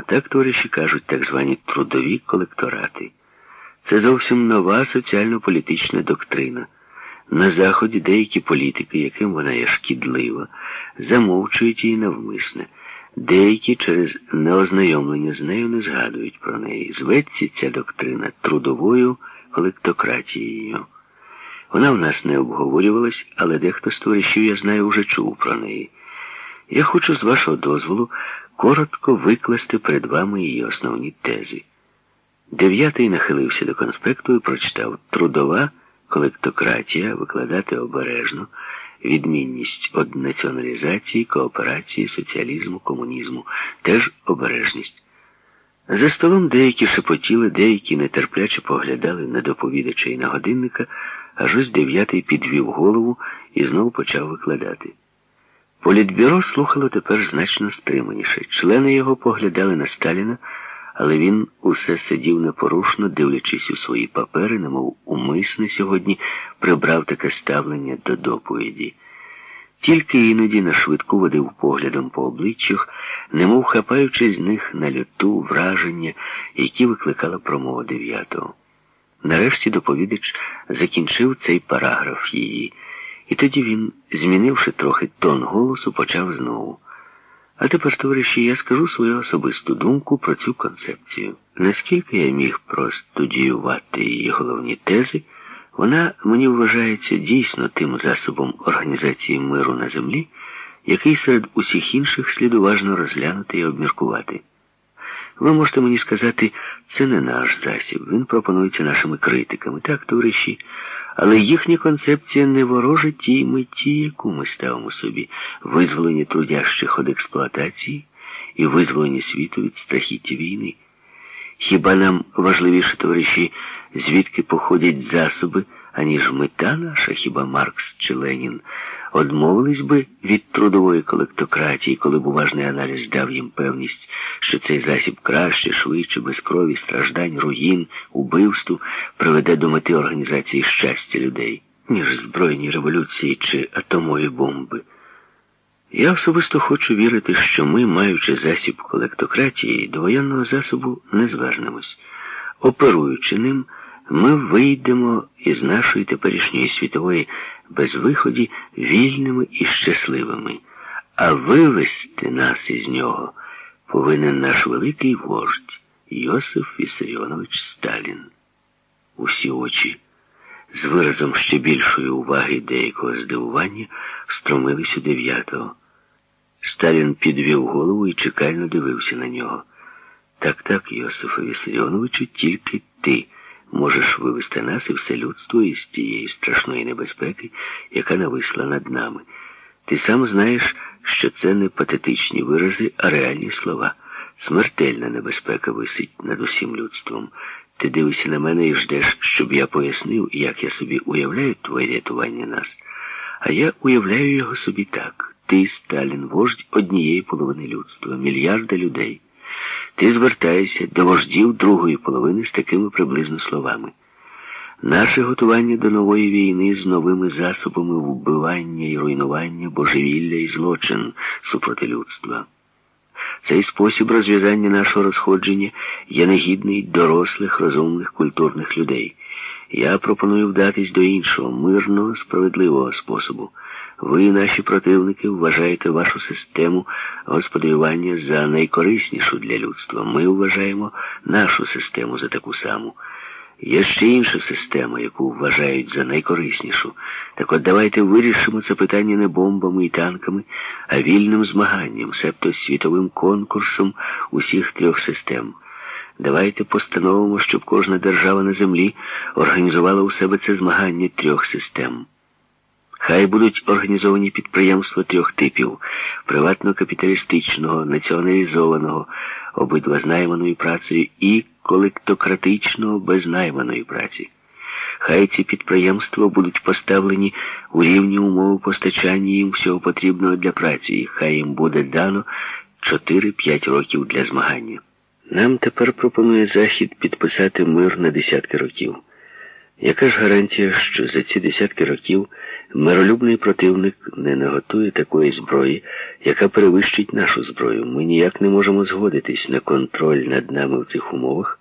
Отак товариші кажуть так звані трудові колекторати. Це зовсім нова соціально-політична доктрина. На Заході деякі політики, яким вона є шкідлива, замовчують її навмисне. Деякі через неознайомлення з нею не згадують про неї. Зветься ця доктрина трудовою колектократією. Вона в нас не обговорювалась, але дехто з товаришів, я знаю, вже чув про неї. Я хочу, з вашого дозволу, коротко викласти перед вами її основні тези. Дев'ятий нахилився до конспекту і прочитав трудова колектократія викладати обережно, відмінність від націоналізації, кооперації, соціалізму, комунізму, теж обережність. За столом деякі шепотіли, деякі нетерпляче поглядали на доповідача і на годинника, аж ось дев'ятий підвів голову і знову почав викладати. Політбюро слухало тепер значно стриманіше. Члени його поглядали на Сталіна, але він усе сидів непорушно, дивлячись у свої папери, немов умисне сьогодні прибрав таке ставлення до доповіді. Тільки іноді на швидку водив поглядом по обличчях, немов хапаючи з них на люту враження, які викликала промова дев'ятого. Нарешті доповідач закінчив цей параграф її. І тоді він, змінивши трохи тон голосу, почав знову. А тепер, товариші, я скажу свою особисту думку про цю концепцію. Наскільки я міг простудіювати її головні тези, вона мені вважається дійсно тим засобом організації миру на землі, який серед усіх інших слід уважно розглянути і обміркувати. Ви можете мені сказати, це не наш засіб, він пропонується нашими критиками, так, товариші. Але їхня концепція не ворожа тій меті, яку ми ставимо собі, визволені трудящих від експлуатації і визволені світу від страхіття війни. Хіба нам важливіше, товариші, звідки походять засоби, аніж мета наша, хіба Маркс чи Ленін? Одмовились би від трудової колектократії, коли б уважний аналіз дав їм певність, що цей засіб краще, швидше, без крові, страждань, руїн, убивству приведе до мети організації щастя людей, ніж збройні революції чи атомові бомби. Я особисто хочу вірити, що ми, маючи засіб колектократії, до воєнного засобу не звернемось. Оперуючи ним, ми вийдемо із нашої теперішньої світової безвиході вільними і щасливими, а вивести нас із нього повинен наш великий вождь Йосиф Вісаріонович Сталін. Усі очі з виразом ще більшої уваги деякого здивування встромились у дев'ятого. Сталін підвів голову і чекально дивився на нього. Так, так, Йосифе Вісаріоновичу, тільки ти можеш вивести нас і все людство із тієї страшної небезпеки, яка нависла над нами. Ти сам знаєш, що це не патетичні вирази, а реальні слова. Смертельна небезпека висить над усім людством. Ти дивишся на мене і ждеш, щоб я пояснив, як я собі уявляю твоє рятування нас. А я уявляю його собі так. Ти, Сталін, вождь однієї половини людства, мільярда людей. Ти звертаєшся до вождів другої половини з такими приблизно словами. Наше готування до нової війни з новими засобами вбивання і руйнування, божевілля і злочин супроти людства. Цей спосіб розв'язання нашого розходження є негідний дорослих, розумних, культурних людей. Я пропоную вдатись до іншого, мирного, справедливого способу. Ви, наші противники, вважаєте вашу систему господарювання за найкориснішу для людства. Ми вважаємо нашу систему за таку саму. Є ще інша система, яку вважають за найкориснішу. Так от давайте вирішимо це питання не бомбами і танками, а вільним змаганням, себто світовим конкурсом усіх трьох систем. Давайте постановимо, щоб кожна держава на землі організувала у себе це змагання трьох систем. Хай будуть організовані підприємства трьох типів приватно-капіталістичного, націоналізованого, обидва з найманою працею і колектократичного без найманої праці. Хай ці підприємства будуть поставлені у рівні умови постачання їм всього потрібного для праці, і хай їм буде дано 4-5 років для змагання. Нам тепер пропонує Захід підписати мир на десятки років. Яка ж гарантія, що за ці десятки років Миролюбний противник не наготує такої зброї, яка перевищить нашу зброю. Ми ніяк не можемо згодитись на контроль над нами в цих умовах.